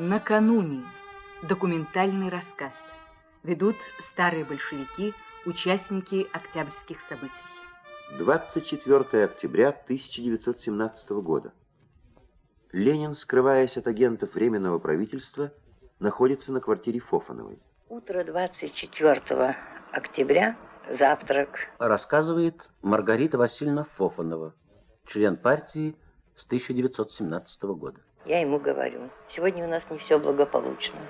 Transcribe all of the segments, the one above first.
Накануне. Документальный рассказ. Ведут старые большевики, участники октябрьских событий. 24 октября 1917 года. Ленин, скрываясь от агентов Временного правительства, находится на квартире Фофановой. Утро 24 октября, завтрак. Рассказывает Маргарита Васильевна Фофанова, член партии с 1917 года. Я ему говорю, сегодня у нас не все благополучно.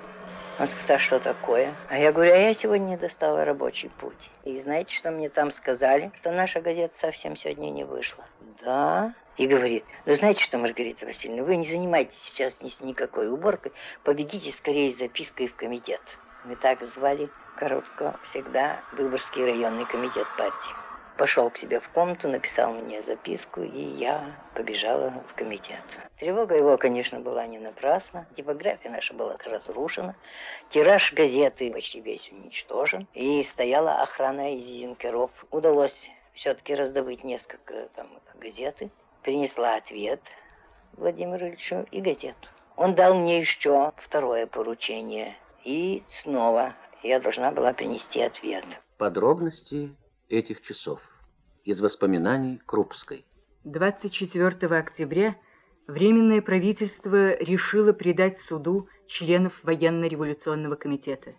Он спрашивает, что такое? А я говорю, а я сегодня достала рабочий путь. И знаете, что мне там сказали? Что наша газета совсем сегодня не вышла. Да. И говорит, ну знаете что, Маргарита Васильевна, вы не занимайтесь сейчас ни, никакой уборкой, побегите скорее с запиской в комитет. Мы так звали короткого всегда Выборгский районный комитет партии пошел к себе в комнату, написал мне записку, и я побежала в комитет. Тревога его, конечно, была не напрасна. Типография наша была разрушена. Тираж газеты почти весь уничтожен. И стояла охрана из юнкеров. Удалось все-таки раздобыть несколько там газеты. Принесла ответ Владимиру Ильичу и газету. Он дал мне еще второе поручение. И снова я должна была принести ответ. Подробности этих часов. Из воспоминаний Крупской. 24 октября Временное правительство решило предать суду членов военно-революционного комитета,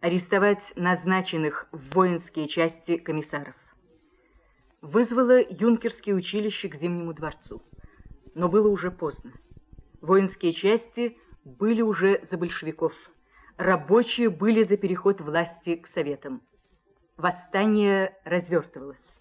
арестовать назначенных в воинские части комиссаров. Вызвало юнкерские училище к Зимнему дворцу, но было уже поздно. Воинские части были уже за большевиков, рабочие были за переход власти к советам. Восстание развертывалось.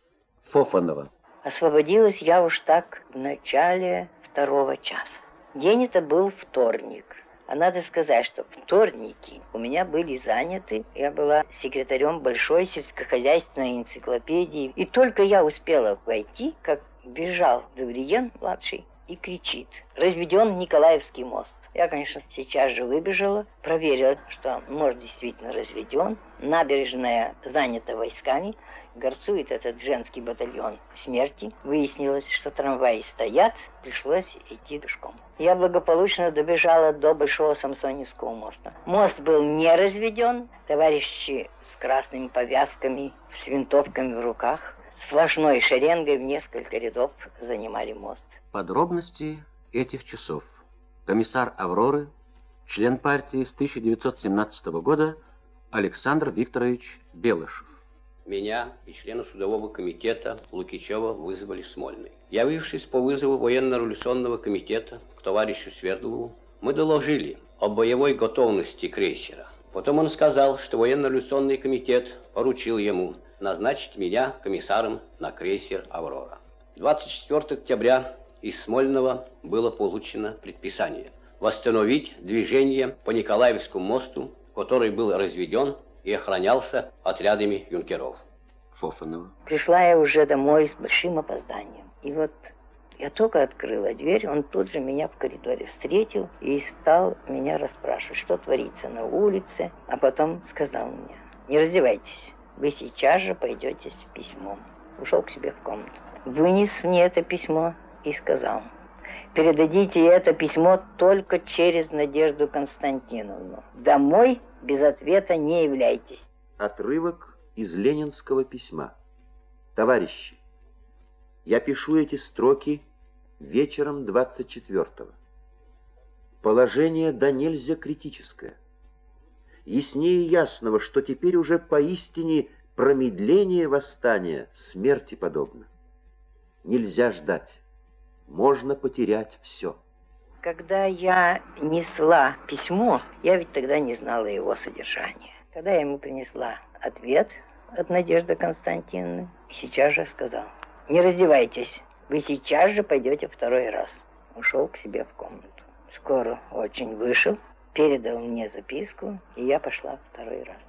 Фофанова. Освободилась я уж так в начале второго часа. День это был вторник. А надо сказать, что вторники у меня были заняты. Я была секретарем большой сельскохозяйственной энциклопедии. И только я успела войти, как бежал Давриен, младший, и кричит. Разведен Николаевский мост. Я, конечно, сейчас же выбежала, проверила, что мост действительно разведен. Набережная занята войсками. Горцует этот женский батальон смерти. Выяснилось, что трамваи стоят. Пришлось идти пешком. Я благополучно добежала до Большого Самсоневского моста. Мост был не разведен. Товарищи с красными повязками, с винтовками в руках, сплошной шеренгой в несколько рядов занимали мост. Подробности этих часов. Комиссар Авроры, член партии с 1917 года Александр Викторович Белышев. Меня и члена судового комитета Лукичева вызвали в Смольный. Явившись по вызову военно-революционного комитета к товарищу Свердлову, мы доложили о боевой готовности крейсера. Потом он сказал, что военно-революционный комитет поручил ему назначить меня комиссаром на крейсер «Аврора». 24 октября из Смольного было получено предписание восстановить движение по Николаевскому мосту, который был разведен и охранялся отрядами юнкеров. Фофанова. Пришла я уже домой с большим опозданием. И вот я только открыла дверь, он тут же меня в коридоре встретил и стал меня расспрашивать, что творится на улице. А потом сказал мне, не раздевайтесь, вы сейчас же пойдете с письмом. Ушел к себе в комнату. Вынес мне это письмо и сказал, передадите это письмо только через Надежду Константиновну. Домой без ответа не являйтесь. Отрывок из ленинского письма. Товарищи, я пишу эти строки вечером 24-го. Положение да нельзя критическое. Яснее ясного, что теперь уже поистине промедление восстания смерти подобно. Нельзя ждать можно потерять все. Когда я несла письмо, я ведь тогда не знала его содержания. Когда я ему принесла ответ от Надежды Константиновны, сейчас же сказал, не раздевайтесь, вы сейчас же пойдете второй раз. Ушел к себе в комнату. Скоро очень вышел, передал мне записку, и я пошла второй раз.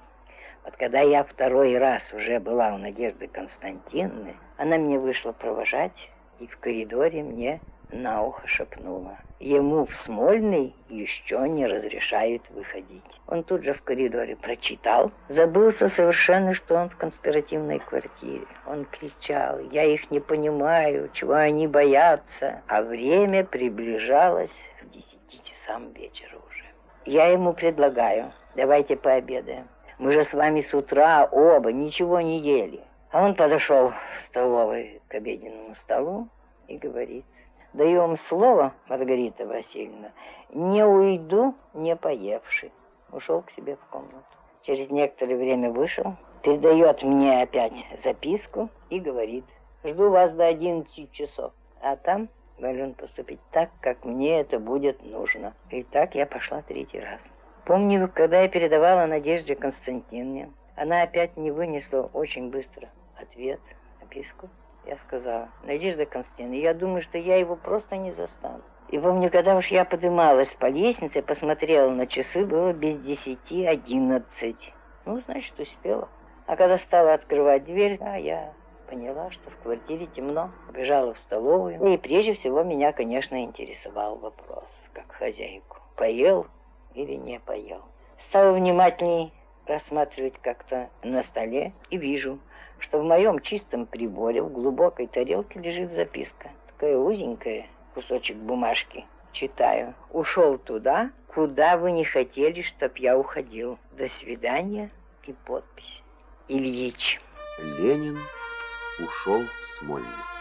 Вот когда я второй раз уже была у Надежды Константиновны, она меня вышла провожать, и в коридоре мне на ухо шепнула. Ему в Смольный еще не разрешают выходить. Он тут же в коридоре прочитал. Забылся совершенно, что он в конспиративной квартире. Он кричал, я их не понимаю, чего они боятся. А время приближалось к десяти часам вечера уже. Я ему предлагаю, давайте пообедаем. Мы же с вами с утра оба ничего не ели. А он подошел в столовой к обеденному столу и говорит, даю вам слово, Маргарита Васильевна, не уйду, не поевши. Ушел к себе в комнату. Через некоторое время вышел, передает мне опять записку и говорит, жду вас до 11 часов. А там должен поступить так, как мне это будет нужно. И так я пошла третий раз. Помню, когда я передавала Надежде Константиновне, она опять не вынесла очень быстро ответ, записку. Я сказала, Надежда Константиновна, я думаю, что я его просто не застану. И помню, когда уж я поднималась по лестнице, посмотрела на часы, было без десяти одиннадцать. Ну, значит, успела. А когда стала открывать дверь, а я поняла, что в квартире темно. Побежала в столовую. И прежде всего меня, конечно, интересовал вопрос, как хозяйку. Поел или не поел. Стала внимательней рассматривать как-то на столе и вижу, что в моем чистом приборе в глубокой тарелке лежит записка. Такая узенькая, кусочек бумажки. Читаю. Ушел туда, куда вы не хотели, чтоб я уходил. До свидания и подпись. Ильич. Ленин ушел в Смольный.